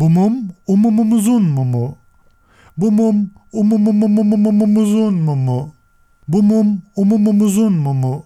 Bu mum umumumuzun mumu. Bu mum umumumumumumumuzun mumu. Bu mum umumumuzun mumu.